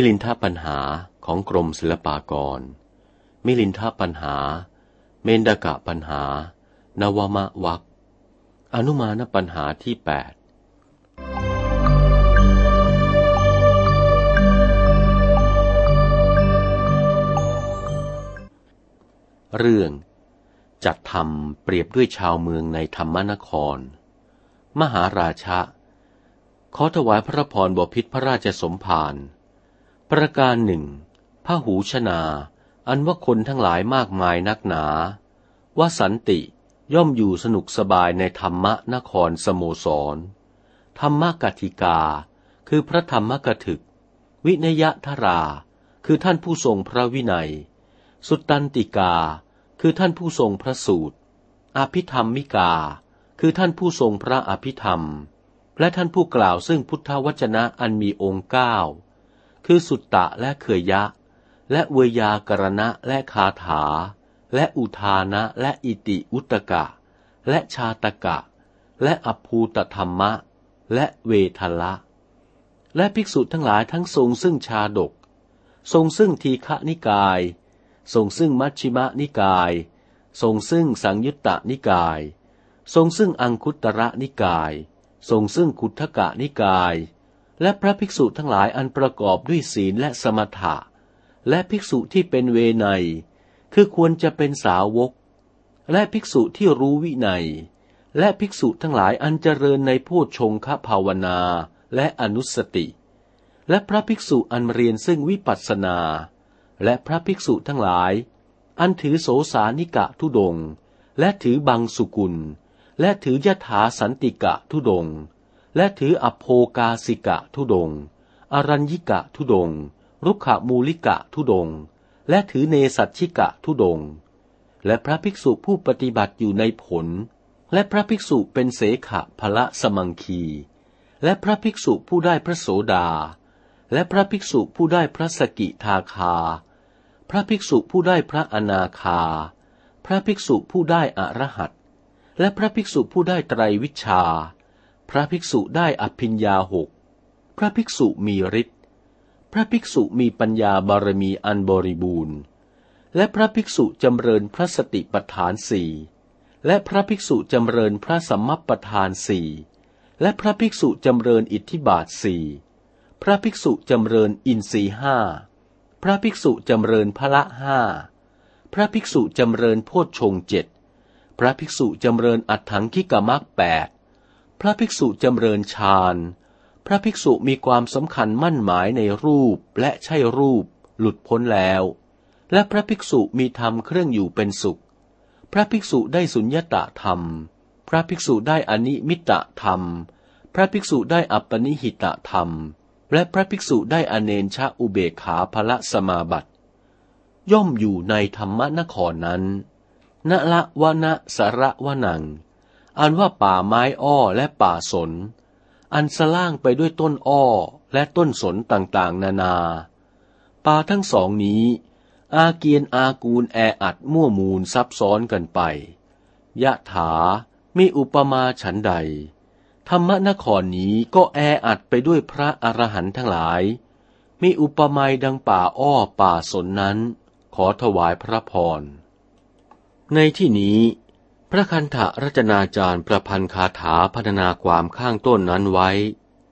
มิลินทปัญหาของกรมศิลปากร มิลินทปัญหา เมนดกะปัญหา นวมะวักอนุมานปัญหาที่แปดเรื่องจัดทำเปรียบด้วยชาวเมืองในธรรมนคร มหาราชะขอถวายพระพรบพิษพระราชสมภาร ประการหนึ่งพระหูชนา อันว่าคนทั้งหลายมากมายนักหนา ว่าสันติย่อมอยู่สนุกสบายในธรรมนครสโมสร ธรรมกติกา คือพระธรรมกถึก วินยทรา คือท่านผู้ทรงพระวินัย สุตตันติกา คือท่านผู้ทรงพระสูตร อภิธรรมมิกา คือท่านผู้ทรงพระอภิธรรม และท่านผู้กล่าวซึ่งพุทธวจนะอันมีองค์เก้า คือสุตตะและเขยยะ และเวยากรณะและคาถา และอุทานะและอิติอุตกะ และชาตกะ และอภูตธรรมะ และเวทละ และภิกษุทั้งหลายทั้งทรงซึ่งชาดก ทรงซึ่งทีฆนิกาย ทรงซึ่งมัชชิมะนิกาย ทรงซึ่งสังยุตตนิกาย ทรงซึ่งอังคุตระนิกาย ทรงซึ่งคุทกะนิกาย และพระภิกษุทั้งหลายอันประกอบด้วยศีลและสมถะ และภิกษุที่เป็นเวไนคือควรจะเป็นสาวก และภิกษุที่รู้วินัย และภิกษุทั้งหลายอันเจริญในโพชงคภาวนาและอนุสติ และพระภิกษุอันเรียนซึ่งวิปัสสนา และพระภิกษุทั้งหลาย อันถือโสสานิกะทุดง และถือบังสุกุล และถือยถาสันติกะทุดง และถืออโภกาสิกะทุดง อรัญญิกะทุดง รุกขมูลิกะทุดง และถือเนสัตชิกะทุดง และพระภิกษุผู้ปฏิบัติอยู่ในผล และพระภิกษุเป็นเสขะพละสมังคี และพระภิกษุผู้ได้พระโสดา และพระภิกษุผู้ได้พระสกิทาคา พระภิกษุผู้ได้พระอนาคา พระภิกษุผู้ได้อรหัตและพระภิกษุผู้ได้ไตรวิชา พระภิกษุได้อภิญญาหก พระภิกษุมีฤทธิ์ พระภิกษุมีปัญญาบารมีอันบริบูรณ์ และพระภิกษุจำเริญพระสติปัฏฐานสี่และพระภิกษุจำเริญพระสัมมัปปทานสี่และพระภิกษุจำเริญอิทธิบาทสี่พระภิกษุจำเริญอินทรีห้า พระภิกษุจำเริญพระห้า พระภิกษุจำเริญโพชฌงเจ็ด พระภิกษุจำเริญอัฏฐังคิกามักแปด พระภิกษุจำเริญฌานพระภิกษุมีความสำคัญมั่นหมายในรูปและใช่รูป หลุดพ้นแล้ว และพระภิกษุมีธรรมเครื่องอยู่เป็นสุข พระภิกษุได้สุญญตะธรรม พระภิกษุได้อนิมิตะธรรม พระภิกษุได้อัปปนิหิตะธรรม และพระภิกษุได้อเนนชะอุเบขาภละสมาบัติ ย่อมอยู่ในธรรมนครนั้นนละวะนะสระวะนัง อันว่าป่าไม้อ้อและป่าสน อันสล่างไปด้วยต้นอ้อและต้นสนต่างๆ นานา ป่าทั้งสองนี้ อาเกียนอากูลแออัดมั่วมูลซับซ้อนกันไป ยะถามีอุปมาฉันใด ธรรมนครนี้ก็แออัดไปด้วยพระอรหันต์ทั้งหลาย มีอุปมาดังป่าอ้อป่าสนนั้น ขอถวายพระพร ในที่นี้ พระคันธะรัชนาจารย์ประพันธ์คาถาพัฒนาความข้างต้นนั้นไว้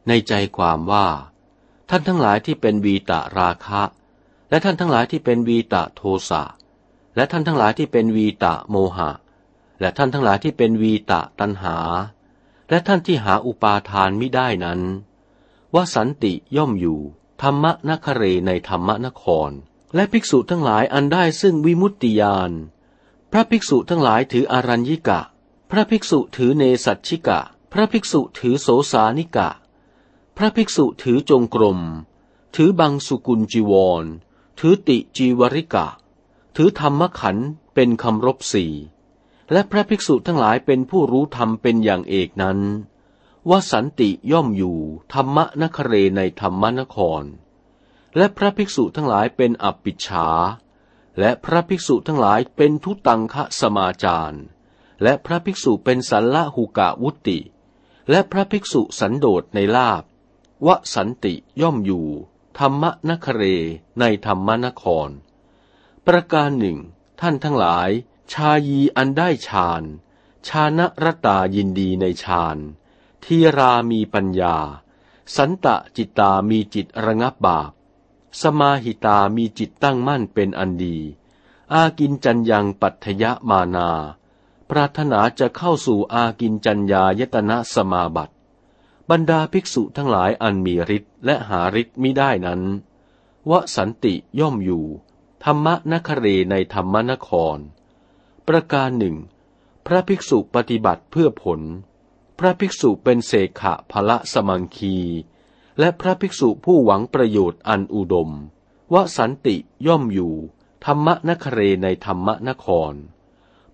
ในใจความว่า ท่านทั้งหลายที่เป็นวีตะราคะ และท่านทั้งหลายที่เป็นวีตะโทสะและท่านทั้งหลายที่เป็นวีตะโมหะ และท่านทั้งหลายที่เป็นวีตะตัณหา และท่านที่หาอุปาทานมิได้นั้น ว่าสันติย่อมอยู่ ธรรมนคเรในธรรมนคร และภิกษุทั้งหลายอันได้ซึ่งวิมุตติยาน พระภิกษุทั้งหลายถืออารัญญิกะ พระภิกษุถือเนสัชชิกะ พระภิกษุถือโสสานิกะ พระภิกษุถือจงกรม ถือบังสุกุลจีวร ถือติจีวริกะ ถือธรรมขันเป็นคำรบสี่ และพระภิกษุทั้งหลายเป็นผู้รู้ธรรมเป็นอย่างเอกนั้น ว่าสันติย่อมอยู่ธรรมนคเรในธรรมนคร และพระภิกษุทั้งหลายเป็นอัปปิชา และพระภิกษุทั้งหลายเป็นทุตังคะสมาจาร และพระภิกษุเป็นสันละหุกะวุติ และพระภิกษุสันโดษในลาบวสันติย่อมอยู่ ธรรมนคเรในธรรมนคร ประการหนึ่ง ท่านทั้งหลาย ชายีอันได้ฌาน ชานะรตายินดีในฌานทีรามีปัญญา สันตะจิตตามีจิตระงับบาป สมาหิตามีจิตตั้งมั่นเป็นอันดี อากินจัญยังปัทยะมานา ปรารถนาจะเข้าสู่อากินจัญญายตนะสมาบัติ บรรดาภิกษุทั้งหลายอันมีฤทธิ์และหาฤทธิ์มิได้นั้น วสันติย่อมอยู่ ธรรมนคเรในธรรมนคร ประการหนึ่ง พระภิกษุปฏิบัติเพื่อผล พระภิกษุเป็นเสขะพละสมังคี และพระภิกษุผู้หวังประโยชน์อันอุดม วสันติย่อมอยู่ ธรรมนคเรในธรรมนคร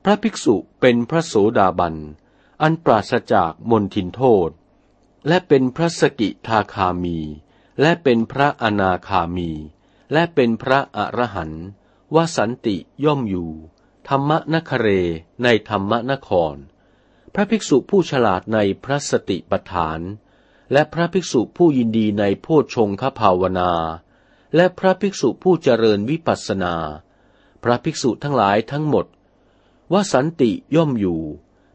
พระภิกษุเป็นพระโสดาบัน อันปราศจากมนทินโทษ และเป็นพระสกิทาคามี และเป็นพระอนาคามี และเป็นพระอรหันต์วสันติย่อมอยู่ ธรรมนคเรในธรรมนคร พระภิกษุผู้ฉลาดในพระสติปัฏฐาน และพระภิกษุผู้ยินดีในโพชฌงคภาวนา และพระภิกษุผู้เจริญวิปัสสนา พระภิกษุทั้งหลายทั้งหมด ว่าสันติย่อมอยู่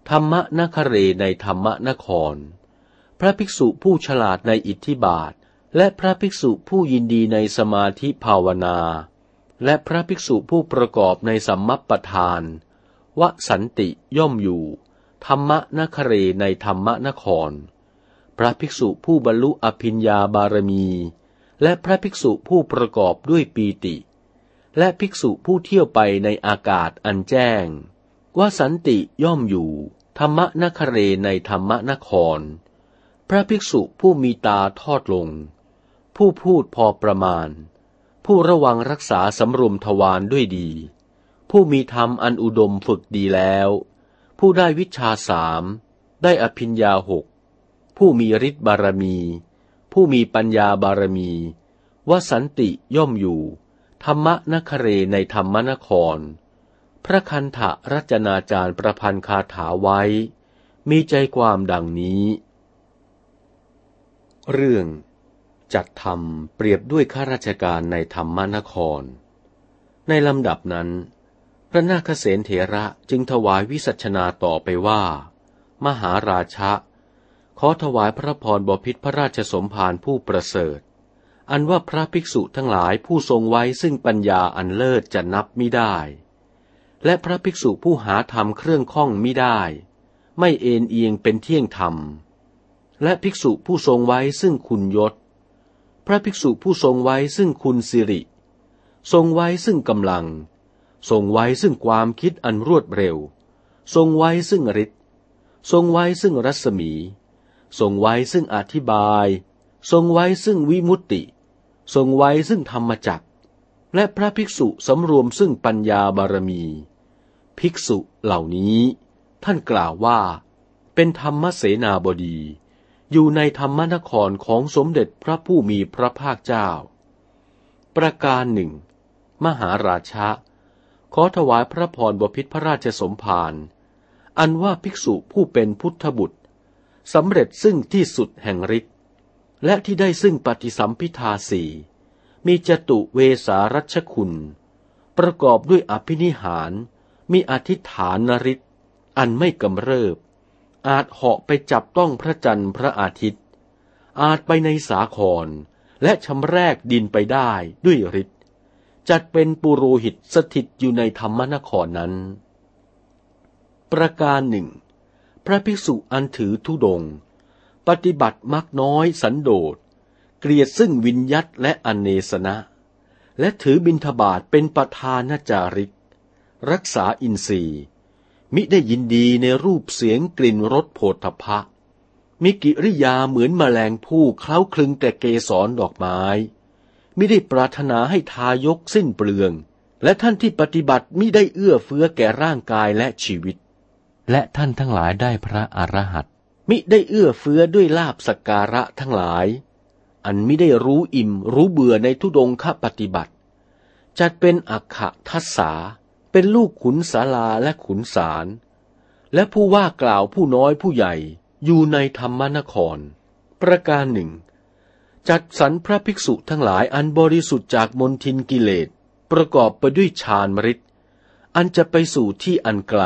ธรรมะนคเรในธรรมะนคร พระภิกษุผู้ฉลาดในอิทธิบาท และพระภิกษุผู้ยินดีในสมาธิภาวนา และพระภิกษุผู้ประกอบในสัมมัปปทานวสันติย่อมอยู่ ธรรมะนคเรในธรรมะนคร พระภิกษุผู้บรรลุอภิญญาบารมี และพระภิกษุผู้ประกอบด้วยปีติ และภิกษุผู้เที่ยวไปในอากาศอันแจ้ง ว่าสันติย่อมอยู่ ธรรมนคเรในธรรมนคร พระภิกษุผู้มีตาทอดลง ผู้พูดพอประมาณ ผู้ระวังรักษาสำรวมทวารด้วยดี ผู้มีธรรมอันอุดมฝึกดีแล้ว ผู้ได้วิชาสาม ได้อภิญญาหก ผู้มีฤทธิ์บารมี ผู้มีปัญญาบารมีว่าสันติย่อมอยู่ ธรรมนคเรในธรรมนคร พระคันธะรัจนาจารย์ประพันธ์คาถาไว้ มีใจความดังนี้ เรื่องจัดทำเปรียบด้วยข้าราชการในธรรมนคร ในลำดับนั้น พระนาคเษนเถระจึงถวายวิสัชนาต่อไปว่า มหาราชะ ขอถวายพระพรบพิษพระราชสมภารผู้ประเสริฐ อันว่าพระภิกษุทั้งหลายผู้ทรงไว้ซึ่งปัญญาอันเลิศจะนับไม่ได้ และพระภิกษุผู้หาธรรมเครื่องข้องไม่ได้ ไม่เอ็นเอียงเป็นเที่ยงธรรม และภิกษุผู้ทรงไว้ซึ่งคุณยศ พระภิกษุผู้ทรงไว้ซึ่งคุณสิริ ทรงไว้ซึ่งกำลัง ทรงไว้ซึ่งความคิดอันรวดเร็ว ทรงไว้ซึ่งฤทธิ์ ทรงไว้ซึ่งรัศมี ทรงไว้ซึ่งอธิบาย ทรงไว้ซึ่งวิมุตติ ทรงไว้ซึ่งธรรมจักและพระภิกษุสำรวมซึ่งปัญญาบารมี ภิกษุเหล่านี้ ท่านกล่าวว่า เป็นธรรมเสนาบดี อยู่ในธรรมนครของสมเด็จพระผู้มีพระภาคเจ้า ประการหนึ่ง มหาราชะ ขอถวายพระพรบพิษพระราชสมภารอันว่าภิกษุผู้เป็นพุทธบุตร สำเร็จซึ่งที่สุดแห่งฤทธิ์และที่ได้ซึ่งปฏิสัมพิทาสีมีจตุเวสารัชคุณ ประกอบด้วยอภินิหาร มีอธิษฐานนริศอันไม่กำเริบ อาจเหาะไปจับต้องพระจันทร์พระอาทิตย์ อาจไปในสาคร และชำแรกดินไปได้ด้วยฤทธิ์จัดเป็นปุโรหิตสถิตอยู่ในธรรมนครนั้น ประการหนึ่ง พระภิกษุอันถือทุดง ปฏิบัติมักน้อยสันโดษ เกลียดซึ่งวินยัตและอนเนสนะ และถือบินทบาทเป็นประธานจาริก รักษาอินทรีย์ มิได้ยินดีในรูปเสียงกลิ่นรสโผฏฐะมิกิริยาเหมือนมแมลงผู้เคล้าคลึงแต่เกสรดอกไม้มิได้ปรารถนาให้ทายกสิ้นเปลือง และท่านที่ปฏิบัติมิได้เอื้อเฟื้อแก่ร่างกายและชีวิต และท่านทั้งหลายได้พระอรหัตมิได้เอื้อเฟื้อด้วยลาบสการะทั้งหลาย อันมิได้รู้อิ่มรู้เบื่อในทุดงคปฏิบัติ จัดเป็นอักขทัศสาเป็นลูกขุนศาลาและขุนสาร และผู้ว่ากล่าวผู้น้อยผู้ใหญ่อยู่ในธรรมนคร ประการหนึ่ง จัดสรรพระภิกษุทั้งหลายอันบริสุทธิ์จากมนทินกิเลส ประกอบไปด้วยฌานมริตอันจะไปสู่ที่อันไกล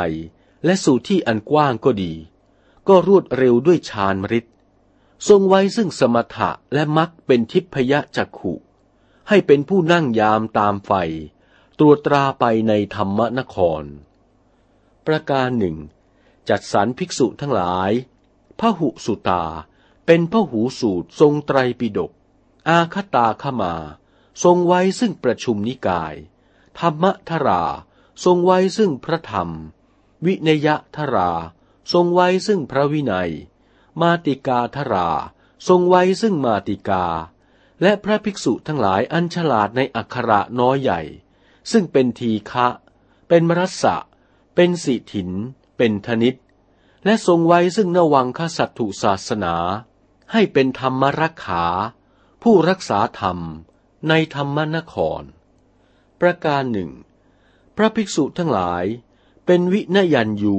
และสู่ที่อันกว้างก็ดี ก็รวดเร็วด้วยฌานมริตทรงไว้ซึ่งสมถะและมักเป็นทิพยจักขุ ให้เป็นผู้นั่งยามตามไฟ ตรวจตราไปในธรรมนคร ประการหนึ่ง จัดสรรภิกษุทั้งหลายพระหุสุตา เป็นพระหูสูตรทรงไตรปิฎกอาคตาขมา ทรงไว้ซึ่งประชุมนิกาย ธรรมทรา ทรงไว้ซึ่งพระธรรม วินยทรา ทรงไว้ซึ่งพระวินัย มาติกาทรา ทรงไว้ซึ่งมาติกา และพระภิกษุทั้งหลายอันฉลาดในอักขระน้อยใหญ่ ซึ่งเป็นทีฆะเป็นมรัสสะ เป็นสิถิน เป็นธนิต และทรงไว้ซึ่งนวังคสัตถุศาสนา ให้เป็นธรรมรักขา ผู้รักษาธรรมในธรรมนคร ประการหนึ่ง พระภิกษุทั้งหลาย เป็นวินยันยู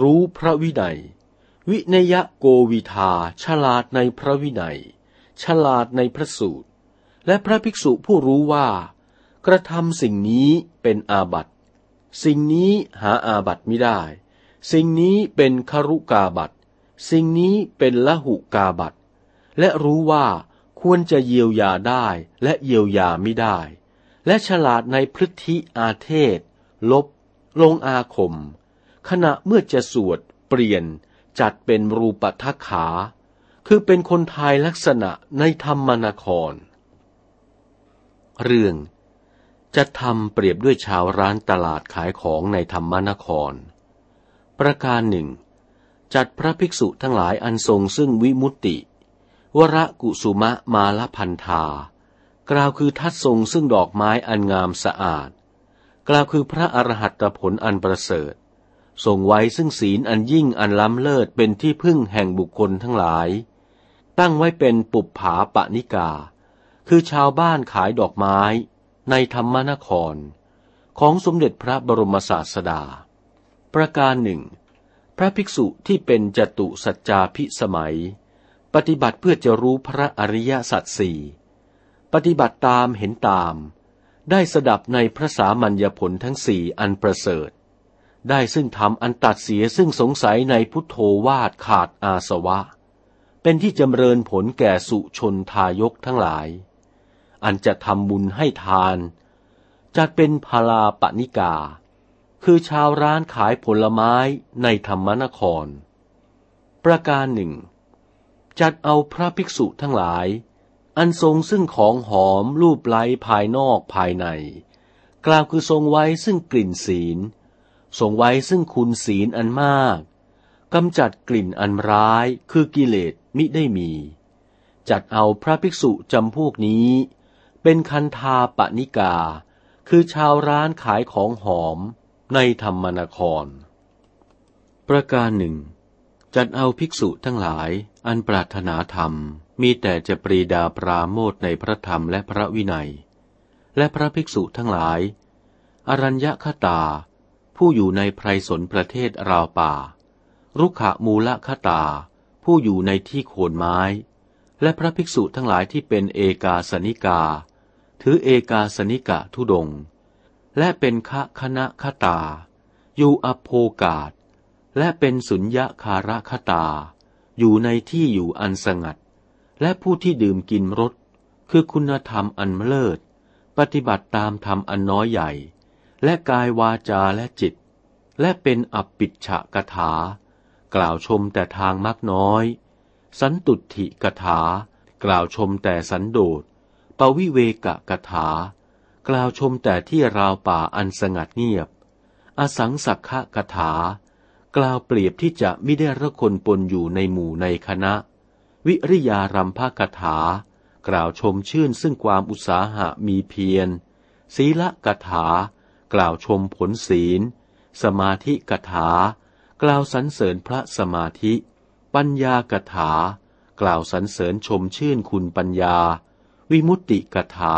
รู้พระวินัย วินยะโกวิทาฉลาดในพระวินัย ฉลาดในพระสูตร และพระภิกษุผู้รู้ว่า กระทำสิ่งนี้เป็นอาบัติ สิ่งนี้หาอาบัติไม่ได้ สิ่งนี้เป็นคารุกาบัติ สิ่งนี้เป็นละหุกาบัติ และรู้ว่าควรจะเยียวยาได้และเยียวยาไม่ได้ และฉลาดในพฤติอาเทศ ลบ ลงอาคม ขณะเมื่อจะสวดเปลี่ยนจัดเป็นรูปทักขา คือเป็นคนไทยลักษณะในธรรมนคร เรื่องจะทำเปรียบด้วยชาวร้านตลาดขายของในธรรมนคร ประการหนึ่ง จัดพระภิกษุทั้งหลายอันทรงซึ่งวิมุตติ วรกุสุมะมาลพันธากล่าวคือทัดทรงซึ่งดอกไม้อันงามสะอาด กล่าวคือพระอรหัตผลอันประเสริฐทรงไว้ซึ่งศีลอันยิ่งอันล้ำเลิศเป็นที่พึ่งแห่งบุคคลทั้งหลาย ตั้งไว้เป็นปุบผาปนิกา คือชาวบ้านขายดอกไม้ในธรรมนคร ของสมเด็จพระบรมศาสดา ประการหนึ่ง พระภิกษุที่เป็นจตุสัจจาพิสมัย ปฏิบัติเพื่อจะรู้พระอริยสัจสี่ปฏิบัติตามเห็นตาม ได้สดับในพระสามัญญผลทั้งสี่อันประเสริฐ ได้ซึ่งทำอันตัดเสียซึ่งสงสัยในพุทโธวาดขาดอาสวะ เป็นที่จำเริญผลแก่สุชนทายกทั้งหลาย อันจะทำบุญให้ทาน จัดเป็นพาลาปณิกา คือชาวร้านขายผลไม้ในธรรมนคร ประการหนึ่ง จัดเอาพระภิกษุทั้งหลาย อันทรงซึ่งของหอมรูปไล้ภายนอกภายใน กล่าวคือทรงไว้ซึ่งกลิ่นศีล ทรงไว้ซึ่งคุณศีลอันมากกำจัดกลิ่นอันร้ายคือกิเลสมิได้มี จัดเอาพระภิกษุจำพวกนี้ เป็นคันธาปนิกา คือชาวร้านขายของหอมในธรรมนคร ประการหนึ่ง จัดเอาภิกษุทั้งหลายอันปรารถนาธรรม มีแต่จะปรีดาปราโมทในพระธรรมและพระวินัย และพระภิกษุทั้งหลาย อรัญญคตา ผู้อยู่ในไพรสนประเทศราวป่า รุขะมูลคตา ผู้อยู่ในที่โคนไม้ และพระภิกษุทั้งหลายที่เป็นเอกาสนิกา ถือเอกาสนิกะทุดง และเป็นคะคณะคตา อยู่อโภกาศ และเป็นสุญญาคาระคตา อยู่ในที่อยู่อันสงัด และผู้ที่ดื่มกินรสคือคุณธรรมอันเลิศ ปฏิบัติตามธรรมอันน้อยใหญ่ และกายวาจาและจิต และเป็นอัปปิชะกถา กล่าวชมแต่ทางมักน้อย สันตุถิกถา กล่าวชมแต่สันโดษปวิเวกะกถา กล่าวชมแต่ที่ราวป่าอันสงัดเงียบ อสังสักขะกถา กล่าวเปรียบที่จะไม่ได้ระคนปนอยู่ในหมู่ในคณะ วิริยารัมภกถา กล่าวชมชื่นซึ่งความอุตสาหะมีเพียร ศีละกถา กล่าวชมผลศีล สมาธิกถา กล่าวสรรเสริญพระสมาธิ ปัญญากถา กล่าวสรรเสริญชมชื่นคุณปัญญา วิมุตติกถา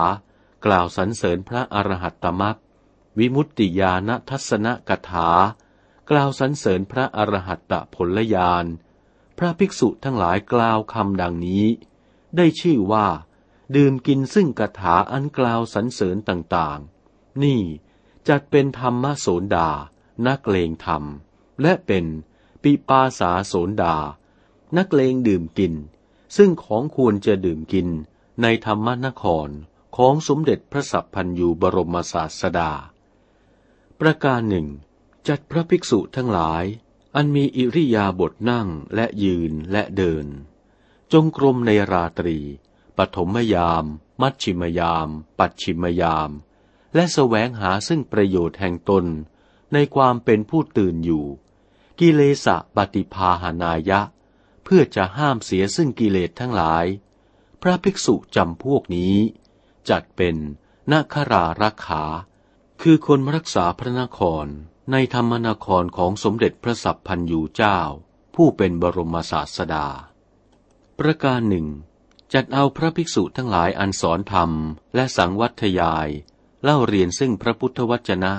กล่าวสรรเสริญพระอรหัตตมักวิมุตติญาณทัศนกถา กล่าวสรรเสริญพระอรหัตตผลญาณ พระภิกษุทั้งหลายกล่าวคำดังนี้ ได้ชื่อว่า ดื่มกินซึ่งกถาอันกล่าวสรรเสริญต่างๆ นี่จัดเป็นธรรมโสนดา นักเลงธรรม และเป็นปิปาสาโสนดา นักเลงดื่มกิน ซึ่งของควรจะดื่มกินในธรรมนครของสมเด็จพระสัพพันยูบรมศาสดา ประการหนึ่ง จัดพระภิกษุทั้งหลาย อันมีอิริยาบถนั่งและยืนและเดิน จงกรมในราตรี ปฐมยาม มัชชิมยาม ปัจฉิมยาม และแสวงหาซึ่งประโยชน์แห่งตน ในความเป็นผู้ตื่นอยู่ กิเลสะปฏิภาหานายะ เพื่อจะห้ามเสียซึ่งกิเลสทั้งหลาย พระภิกษุจำพวกนี้ จัดเป็นนาครารักขา คือคนรักษาพระนคร ในธรรมนครของสมเด็จพระสัพพันยูเจ้า ผู้เป็นบรมศาสดา ประการหนึ่ง จัดเอาพระภิกษุทั้งหลายอันสอนธรรมและสังวัตยาย เล่าเรียนซึ่งพระพุทธวจนะ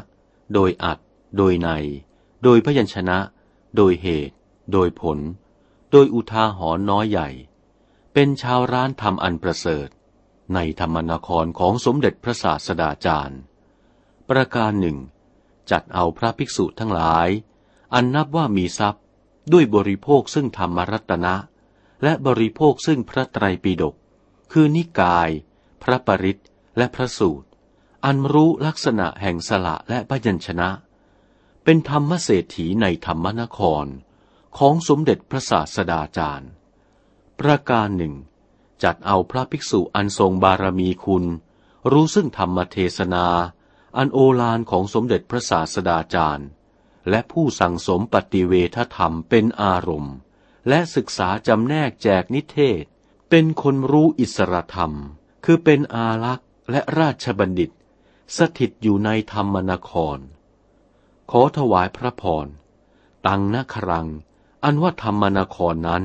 โดยอัด โดยใน โดยพยัญชนะ โดยเหตุ โดยผล โดยอุทาหรณ์น้อยใหญ่ เป็นชาวร้านธรรมอันประเสริฐ ในธรรมนครของสมเด็จพระศาสดาจารย์ ประการหนึ่ง จัดเอาพระภิกษุทั้งหลาย อันนับว่ามีทรัพย์ด้วยบริโภคซึ่งธรรมรัตนะ และบริโภคซึ่งพระไตรปิฎกคือนิกาย พระปริตและพระสูตร อันรู้ลักษณะแห่งสละและพยัญชนะ เป็นธรรมเศรษฐีในธรรมนคร ของสมเด็จพระศาสดาจารย์ ประการหนึ่ง จัดเอาพระภิกษุอันทรงบารมีคุณ รู้ซึ่งธรรมเทศนา อันโอฬารของสมเด็จพระศาสดาจารย์ และผู้สั่งสมปฏิเวทธรรมเป็นอารมณ์ และศึกษาจำแนกแจกนิเทศ เป็นคนรู้อิสรธรรม คือเป็นอารักษ์และราชบัณฑิต สถิตอยู่ในธรรมนคร ขอถวายพระพร ตังนครัง อันว่าธรรมนครนั้น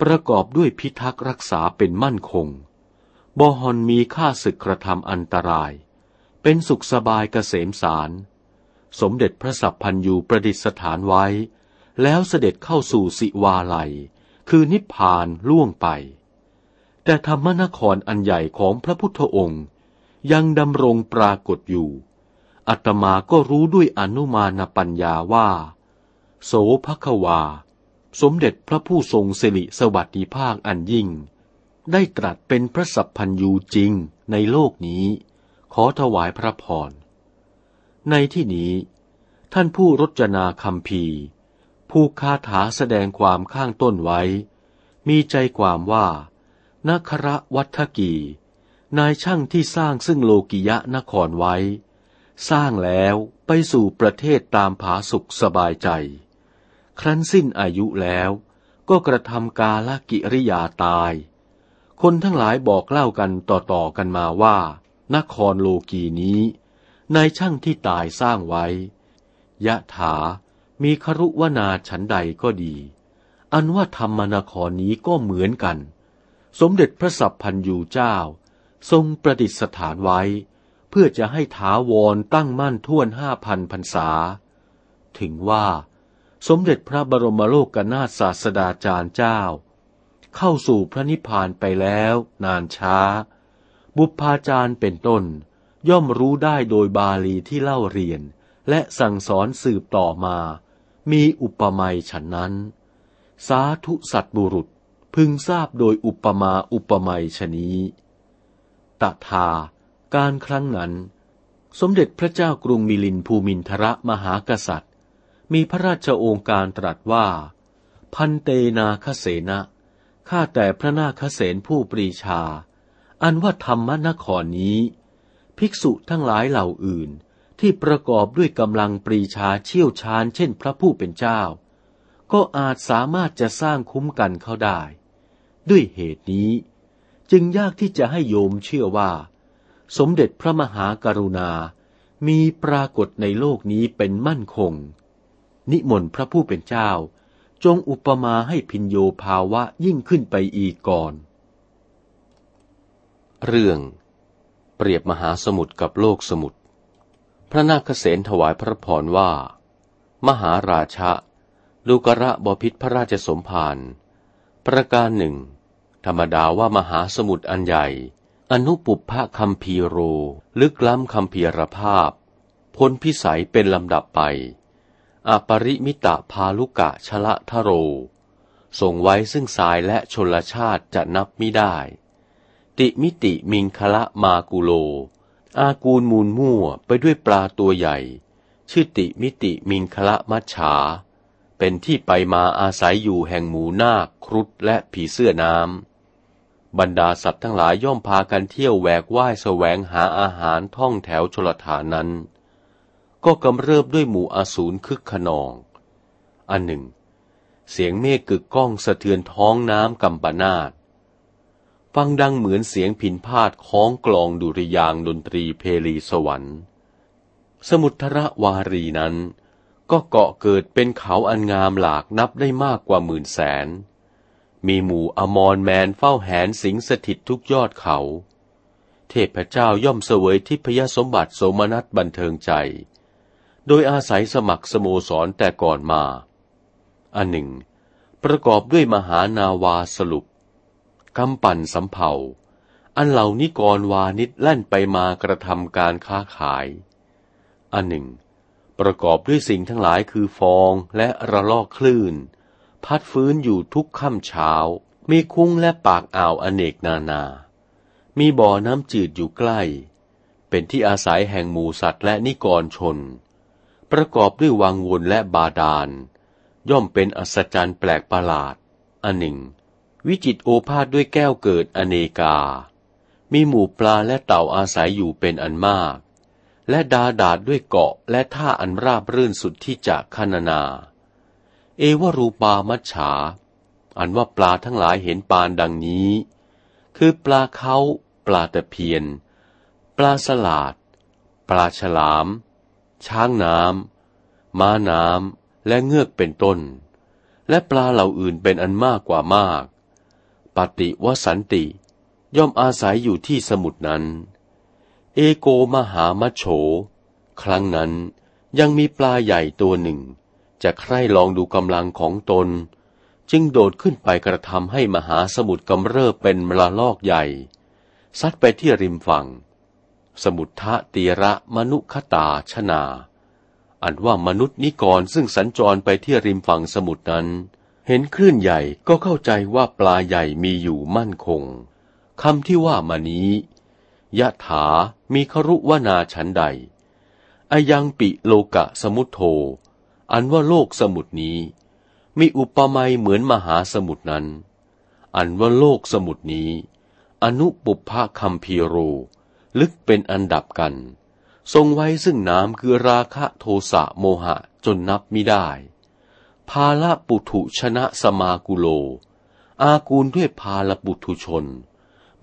ประกอบด้วยพิทักษ์รักษาเป็นมั่นคงบอฮอนมีค่าศึกกระทำอันตราย เป็นสุขสบายเกษมสาร สมเด็จพระสัพพันยูประดิษฐานไว้ แล้วเสด็จเข้าสู่สิวาลัย คือนิพพานล่วงไป แต่ธรรมนครอันใหญ่ของพระพุทธองค์ ยังดำรงปรากฏอยู่ อัตมาก็รู้ด้วยอนุมานปัญญาว่า โสภควา สมเด็จพระผู้ทรงสิริสวัสดิภาคอันยิ่ง ได้ตรัสเป็นพระสัพพันยูจริงในโลกนี้ ขอถวายพระพร ในที่นี้ ท่านผู้รจนาคำพีผู้คาถาแสดงความข้างต้นไว้ มีใจความว่านัคระวัฒกี นายช่างที่สร้างซึ่งโลกิยะนครไว้ สร้างแล้วไปสู่ประเทศตามผาสุขสบายใจ ครั้นสิ้นอายุแล้วก็กระทำกาลกิริยาตาย คนทั้งหลายบอกเล่ากันต่อๆกันมาว่า นครโลกีนี้นายช่างที่ตายสร้างไว้ ยะถามีครุวนาฉันใดก็ดี อันว่าธรรมนครนี้ก็เหมือนกัน สมเด็จพระสัพพันยูเจ้า ทรงประดิษฐานไว้ เพื่อจะให้ถาวรตั้งมั่นท่วนห้าพันพรรษา ถึงว่า สมเด็จพระบรมโลกกนาถศาสดาจารย์เจ้า เข้าสู่พระนิพพานไปแล้วนานช้า บุพาจารย์เป็นต้น ย่อมรู้ได้โดยบาลีที่เล่าเรียน และสั่งสอนสืบต่อมา มีอุปมาฉันนั้น สาธุสัตบุรุษพึงทราบโดยอุปมาอุปไมยชนี้ตถาการครั้งนั้น สมเด็จพระเจ้ากรุงมิลินภูมินทรมหากษัตริย์ มีพระราชโองการตรัสว่า พันเตนาคเสนะข้าแต่พระนาคเสนผู้ปรีชา อันว่าธรรมนครนี้ ภิกษุทั้งหลายเหล่าอื่นที่ประกอบด้วยกำลังปรีชาเชี่ยวชาญเช่นพระผู้เป็นเจ้า ก็อาจสามารถจะสร้างคุ้มกันเขาได้ ด้วยเหตุนี้ จึงยากที่จะให้โยมเชื่อว่า สมเด็จพระมหากรุณา มีปรากฏในโลกนี้เป็นมั่นคง นิมนต์พระผู้เป็นเจ้า จงอุปมาให้พินโยภาวะยิ่งขึ้นไปอีกก่อน เรื่อง เปรียบมหาสมุทรกับโลกสมุทรพระนาคเษนถวายพระพรว่า มหาราชะลูกระบพิษพระราชสมภารประการหนึ่ง ธรรมดาว่ามหาสมุทรอันใหญ่ อนุปุพพะคัมพีโร ลึกล้ำคัมพีรภาพ พ้นพิสัยเป็นลำดับไป อปริมิตะพาลุกะชละทะโร ส่งไว้ซึ่งสายและชนลชาติจะนับไม่ได้ ติมิติมิงคละมากุโล อากูลมูลมั่วไปด้วยปลาตัวใหญ่ ชื่อติมิติมิงคละมัชฉา เป็นที่ไปมาอาศัยอยู่แห่งหมูนาคครุฑและผีเสื้อน้ำ บรรดาสัตว์ทั้งหลายย่อมพากันเที่ยวแหวกว่ายแสวงหาอาหารท่องแถวชลฐานนั้น ก็กำเริบด้วยหมู่อสูรคึกขนอง อันหนึ่ง เสียงเมฆกึกก้องสะเทือนท้องน้ำกำปนาต ฟังดังเหมือนเสียงผินพาดคล้องกลองดุริยางดนตรีเพลีสวรรค์ สมุทรวารีนั้น ก็เกาะเกิดเป็นเขาอันงามหลากนับได้มากกว่าหมื่นแสน มีหมู่อมรแมนเฝ้าแหนสิงสถิตทุกยอดเขา เทพเจ้าย่อมเสวยทิพยสมบัติโสมนัตบันเทิงใจ โดยอาศัยสมัครสโมสรแต่ก่อนมา อันหนึ่ง ประกอบด้วยมหานาวาสรุป กำปั่นสำเภาอันเหล่านิกรวานิดแล่นไปมากระทำการค้าขาย อันหนึ่ง ประกอบด้วยสิ่งทั้งหลายคือฟองและระลอกคลื่น พัดฟื้นอยู่ทุกค่ำเช้า มีคุ้งและปากอ่าวอเนกนานา มีบ่อน้ำจืดอยู่ใกล้ เป็นที่อาศัยแห่งหมูสัตว์และนิกรชน ประกอบด้วยวังวนและบาดาล ย่อมเป็นอัศจรรย์แปลกประหลาด อันหนึ่ง วิจิตโอภาษด้วยแก้วเกิดอเนกา มีหมู่ปลาและเต่าอาศัยอยู่เป็นอันมาก และดาดาดด้วยเกาะและท่าอันราบรื่นสุดที่จะคณนา เอวรูปามัชฉา อันว่าปลาทั้งหลายเห็นปานดังนี้ คือปลาเขาปลาตะเพียน ปลาสลาด ปลาฉลาม ช้างน้ำม้าน้ำและเงือกเป็นต้น และปลาเหล่าอื่นเป็นอันมากกว่ามาก ปฏิวสันติ ย่อมอาศัยอยู่ที่สมุดนั้น เอโกมหามัชโฉ ครั้งนั้นยังมีปลาใหญ่ตัวหนึ่ง จะใคร่ลองดูกำลังของตน จึงโดดขึ้นไปกระทำให้มหาสมุทรกำเริบเป็นมลลอกใหญ่ ซัดไปที่ริมฝั่ง สมุทะตีระมนุคตาชนา อันว่ามนุษย์นิกรซึ่งสัญจรไปที่ริมฝั่งสมุทรนั้น เห็นคลื่นใหญ่ก็เข้าใจว่าปลาใหญ่มีอยู่มั่นคงคำที่ว่ามานี้ยะถามีครุวนาฉันใดอายังปิโลกะสมุทโธอันว่าโลกสมุทนี้ มีอุปมาเหมือนมหาสมุทรนั้น อันว่าโลกสมุทนี้ อนุปุพะคัมพีโร ลึกเป็นอันดับกัน ทรงไว้ซึ่งน้ำคือราคะโทสะโมหะจนนับไม่ได้ ภาลปุถุชนะสมากุโล อากูลด้วยภาลปุถุชน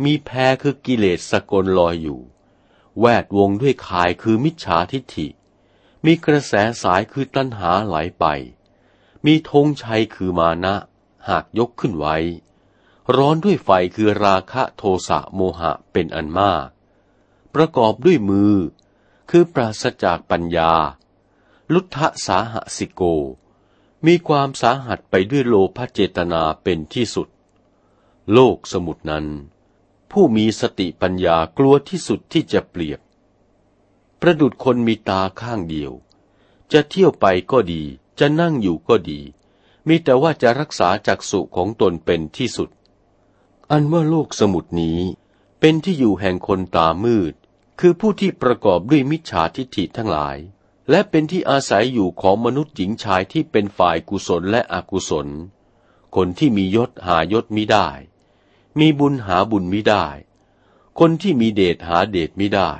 มีแพรคือกิเลสสกลลอยอยู่ แวดวงด้วยขายคือมิจฉาทิฏฐิ มีกระแสสายคือตัณหาไหลไป มีธงชัยคือมานะ หากยกขึ้นไว้ ร้อนด้วยไฟคือราคะโทสะโมหะเป็นอันมาก ประกอบด้วยมือ คือปราศจากปัญญา ลุทธสาหสิโก มีความสาหัสไปด้วยโลภเจตนาเป็นที่สุด โลกสมุดนั้น ผู้มีสติปัญญากลัวที่สุดที่จะเปรียบ ประดุดคนมีตาข้างเดียว จะเที่ยวไปก็ดี จะนั่งอยู่ก็ดี มีแต่ว่าจะรักษาจักสุของตนเป็นที่สุด อันว่าโลกสมุดนี้เป็นที่อยู่แห่งคนตามืด คือผู้ที่ประกอบด้วยมิจฉาทิฏฐิทั้งหลาย และเป็นที่อาศัยอยู่ของมนุษย์หญิงชายที่เป็นฝ่ายกุศลและอกุศล คนที่มียศหายศมิได้ มีบุญหาบุญมิได้ คนที่มีเดชหาเดชมิได้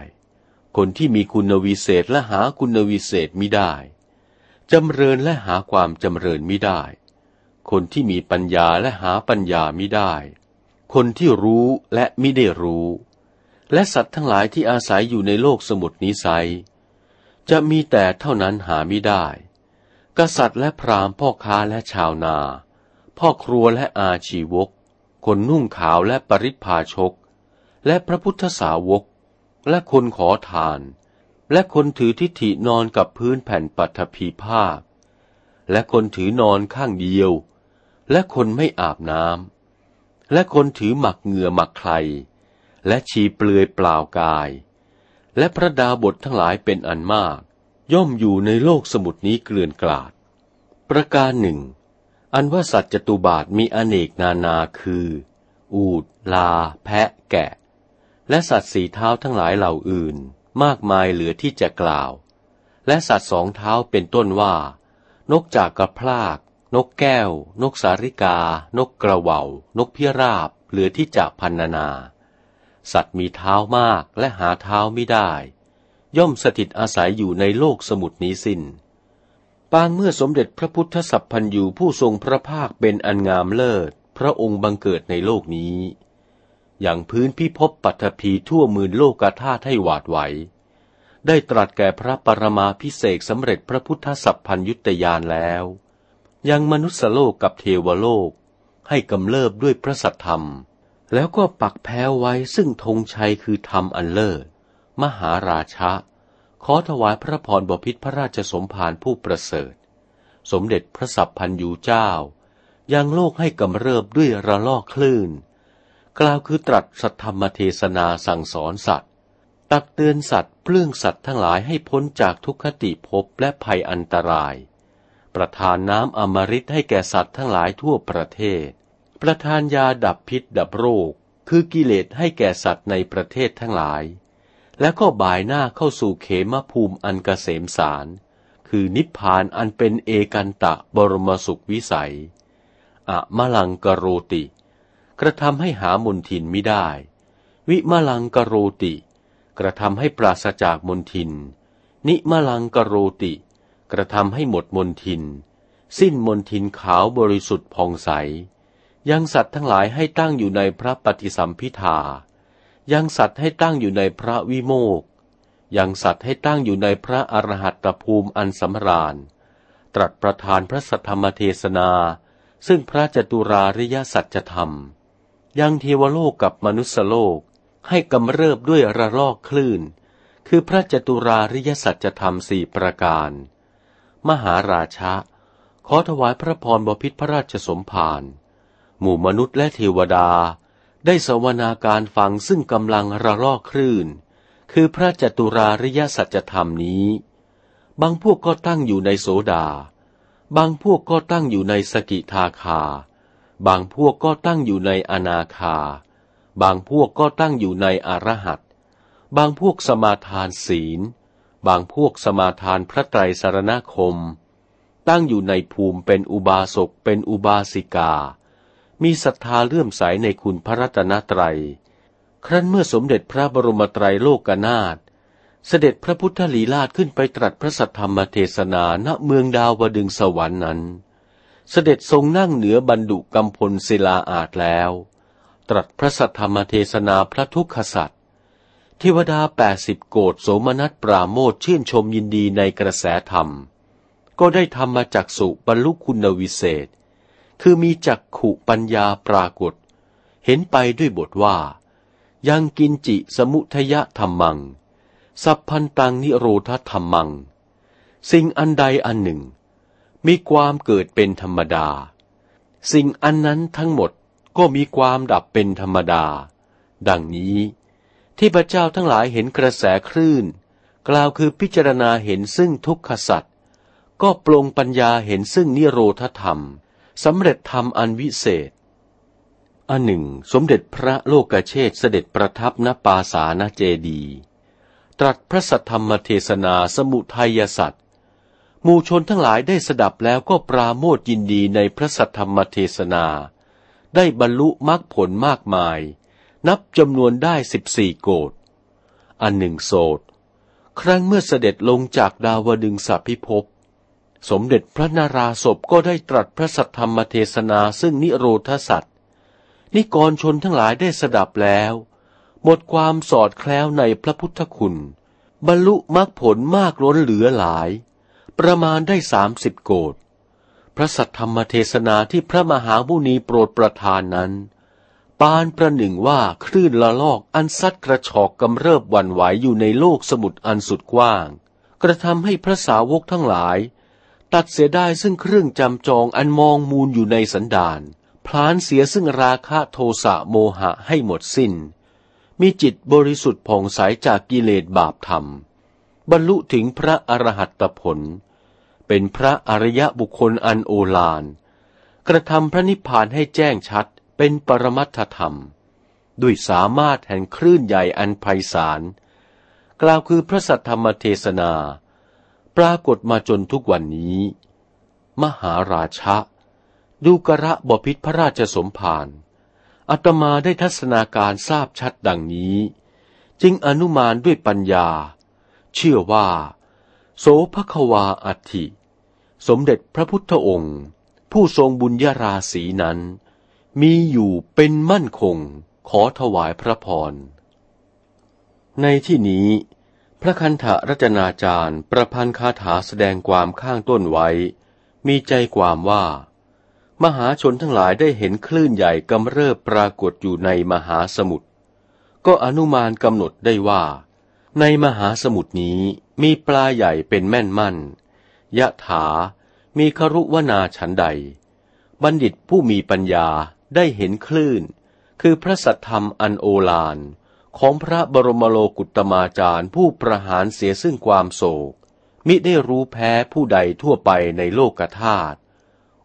คนที่มีคุณวิเศษและหาคุณวิเศษมิได้ จำเริญและหาความจำเริญมิได้ คนที่มีปัญญาและหาปัญญามิได้ คนที่รู้และมิได้รู้ และสัตว์ทั้งหลายที่อาศัยอยู่ในโลกสมุทรนิสัย จะมีแต่เท่านั้นหาไมิได้ กษัตริย์และพราหมณ์พ่อค้าและชาวนา พ่อครัวและอาชีวก คนนุ่งขาวและปริพาชก และพระพุทธสาวก และคนขอทาน และคนถือทิฏฐินอนกับพื้นแผ่นปัทภีภาคและคนถือนอนข้างเดียว และคนไม่อาบน้ำและคนถือหมักเหงื่อหมักใคร และชีเปลือยเปล่ากาย และพระดาบททั้งหลายเป็นอันมาก ย่อมอยู่ในโลกสมุดนี้เกลื่อนกลาด ประการหนึ่ง อันว่าสัตว์จตุบาทมีอเนกนานาคือ อูด ลา แพะ แกะ และสัตว์สีเท้าทั้งหลายเหล่าอื่น มากมายเหลือที่จะกล่าว และสัตว์สองเท้าเป็นต้นว่า นกจากกระพลาก นกแก้ว นกสาริกา นกกระว่านกพิราบ เหลือที่จะพันนานา สัตว์มีเท้ามากและหาเท้าไม่ได้ ย่อมสถิตอาศัยอยู่ในโลกสมุดนี้สิน้นปางเมื่อสมเด็จพระพุทธสัพพันยูผู้ทรงพระภาคเป็นอันงามเลิศ พระองค์บังเกิดในโลกนี้ อย่างพื้นพิภพปัตภีทั่วมืนโลกาธาตุให้หวาดไหว ได้ตรัสแก่พระปรมาพิเศษสำเร็จพระพุทธสัพพัญยุตยานแล้ว ยังมนุษยโลกกับเทวโลกให้กำเริบด้วยพระสัทธรรม แล้วก็ปักแพ้ไว้ซึ่งธงชัยคือธรรมอันเลิศ มหาราชะ ขอถวายพระพรบพิษพระราชสมภารผู้ประเสริฐ สมเด็จพระสัพพันยูเจ้า ยังโลกให้กำเริบด้วยระลอกคลื่น กล่าวคือตรัสสัทธรรมเทศนาสั่งสอนสัตว์ ตักเตือนสัตว์เปลื้องสัตว์ทั้งหลายให้พ้นจากทุกขติภพและภัยอันตราย ประทานน้ำอมฤตให้แก่สัตว์ทั้งหลายทั่วประเทศ ประทานยาดับพิษดับโรค คือกิเลสให้แก่สัตว์ในประเทศทั้งหลาย แล้วก็บ่ายหน้าเข้าสู่เขมภูมิอันกเกษมสาร คือนิพพานอันเป็นเอกันตะบรมสุขวิสัย อะมะลังกโรติ กระทำให้หามนทินมิได้ วิมะลังกโรติ กระทำให้ปราศจากมนทิน นิมะลังกโรติ กระทำให้หมดมนทิน สิ้นมนทินขาวบริสุทธิ์ผ่องใส ยังสัตว์ทั้งหลายให้ตั้งอยู่ในพระปฏิสัมพิทายังสัตว์ให้ตั้งอยู่ในพระวิโมกยังสัตว์ให้ตั้งอยู่ในพระอรหัตภูมิอันสำราญ ตรัสประทานพระสัทธรรมเทศนา ซึ่งพระจตุราริยสัจธรรม ยังเทวโลกกับมนุษยโลกให้กำเริบด้วยระลอกคลื่น คือพระจตุราริยสัจธรรมสี่ประการ มหาราชะ ขอถวายพระพรบพิษพระราชสมภาร หมู่มนุษย์และเทวดา ได้สวนาการฟังซึ่งกำลังระลอกคลื่น คือพระจตุราริยสัจธรรมนี้ บางพวกก็ตั้งอยู่ในโสดา บางพวกก็ตั้งอยู่ในสกิทาคา บางพวกก็ตั้งอยู่ในอนาคา บางพวกก็ตั้งอยู่ในอรหัต บางพวกสมาทานศีล บางพวกสมาทานพระไตรสารณคม ตั้งอยู่ในภูมิเป็นอุบาสกเป็นอุบาสิกา มีศรัทธาเลื่อมใสในคุณพระรัตนตรัย ครั้นเมื่อสมเด็จพระบรมไตรโลกนาถ เสด็จพระพุทธลีลาศขึ้นไปตรัสพระสัทธรรมเทศนาณเมืองดาวดึงสวรรค์นั้น เสด็จทรงนั่งเหนือบรรดุกำพลศิลาอาจแล้ว ตรัสพระสัทธรรมเทศนาพระทุกขสัตว์เทวดาแปดสิบโกดโสมนัสปราโมทชื่นชมยินดีในกระแสธรรม ก็ได้ทำมาจากสุบรรลุคุณวิเศษ คือมีจักขุปัญญาปรากฏ เห็นไปด้วยบทว่า ยังกินจิสมุทยธรรมัง สัพพันตังนิโรธธรรมัง สิ่งอันใดอันหนึ่ง มีความเกิดเป็นธรรมดา สิ่งอันนั้นทั้งหมดก็มีความดับเป็นธรรมดา ดังนี้ ที่พระเจ้าทั้งหลายเห็นกระแสคลื่น กล่าวคือพิจารณาเห็นซึ่งทุกขสัตว์ก็ปรงปัญญาเห็นซึ่งนิโรธธรรม สำเร็จธรรมอันวิเศษ อันหนึ่ง สมเด็จพระโลกเชษเสด็จประทับณปาสาณเจดี ตรัสพระสัทธรรมเทศนาสมุทัยสัตว์มูชนทั้งหลายได้สดับแล้วก็ปราโมทยินดีในพระสัทธรรมเทศนา ได้บรรลุมรรคผลมากมาย นับจำนวนได้สิบสี่โกดอันหนึ่งโสดครั้งเมื่อเสด็จลงจากดาวดึงสาพิภพ สมเด็จพระนาราศพก็ได้ตรัสพระสัทธรรมเทศนาซึ่งนิโรธสัตว์นิกรชนทั้งหลายได้สดับแล้ว หมดความสอดแคล้วในพระพุทธคุณ บรรลุมรรคผลมากล้นเหลือหลาย ประมาณได้สามสิบโกดพระสัทธรรมเทศนาที่พระมหาบุนีโปรดประทานนั้น ปานประหนึ่งว่าคลื่นละลอกอันซัดกระชอกกำเริบวันไหวอยู่ในโลกสมุทรอันสุดกว้าง กระทำให้พระสาวกทั้งหลาย ตัดเสียได้ซึ่งเครื่องจำจองอันมองมูลอยู่ในสันดานพลานเสียซึ่งราคะโทสะโมหะให้หมดสิน้น มีจิตบริสุทธิ์ผ่องใสจากกิเลสบาปธรรม บรรลุถึงพระอรหัตผล เป็นพระอริยบุคคลอันโอฬารกระทำพระนิพพานให้แจ้งชัดเป็นปรมัตถธรรม ด้วยสามารถแห่งคลื่นใหญ่อันไพศาล กล่าวคือพระสัทธรรมเทศนา ปรากฏมาจนทุกวันนี้ มหาราชะ ดูกระบพิษพระราชสมภารอาตมาได้ทัศนาการทราบชัดดังนี้ จึงอนุมานด้วยปัญญา เชื่อว่า โสภควาอัติ สมเด็จพระพุทธองค์ ผู้ทรงบุญญาราศีนั้น มีอยู่เป็นมั่นคงขอถวายพระพร ในที่นี้ พระคันธรัจนาจารย์ประพันธ์คาถาแสดงความข้างต้นไว้ มีใจความว่า มหาชนทั้งหลายได้เห็นคลื่นใหญ่กำเริบปรากฏอยู่ในมหาสมุทรก็อนุมานกำหนดได้ว่า ในมหาสมุทรนี้มีปลาใหญ่เป็นแม่นมั่น ยะถา มีครุวนาฉันใด บัณฑิตผู้มีปัญญาได้เห็นคลื่น คือพระสัทธรรมอันโอฬาร ของพระบรมโลกุตมาจารย์ผู้ประหารเสียซึ่งความโศก มิได้รู้แพ้ผู้ใดทั่วไปในโลกธาตุ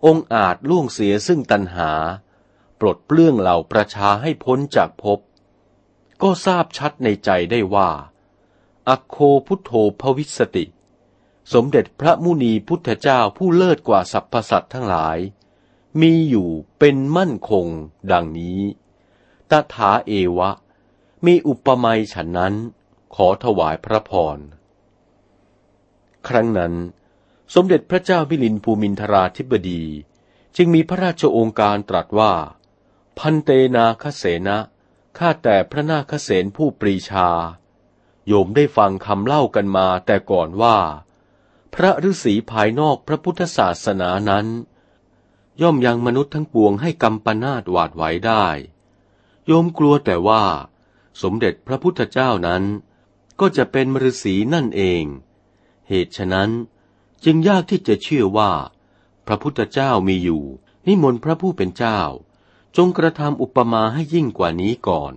องค์อาจล่วงเสียซึ่งตัณหา ปลดเปลื้องเหล่าประชาให้พ้นจากภพ ก็ทราบชัดในใจได้ว่า อโคพุทโธภวิสติ สมเด็จพระมุนีพุทธเจ้าผู้เลิศกว่าสรรพสัตว์ทั้งหลาย มีอยู่เป็นมั่นคง ดังนี้ ตถาเอวะ มีอุปมาฉันนั้น ขอถวายพระพร ครั้งนั้น สมเด็จพระเจ้ามิลินภูมินทราธิบดี จึงมีพระราชโองการตรัสว่า พันเตนาคเสนะข้าแต่พระนาคเสนผู้ปรีชา โยมได้ฟังคำเล่ากันมาแต่ก่อนว่า พระฤาษีภายนอกพระพุทธศาสนานั้น ย่อมยังมนุษย์ทั้งปวงให้กำปนาดหวาดไหวได้ โยมกลัวแต่ว่า สมเด็จพระพุทธเจ้านั้น ก็จะเป็นมฤาษีนั่นเอง เหตุฉะนั้นจึงยากที่จะเชื่อว่า พระพุทธเจ้ามีอยู่ นิมนต์พระผู้เป็นเจ้า จงกระทำอุปมาให้ยิ่งกว่านี้ก่อน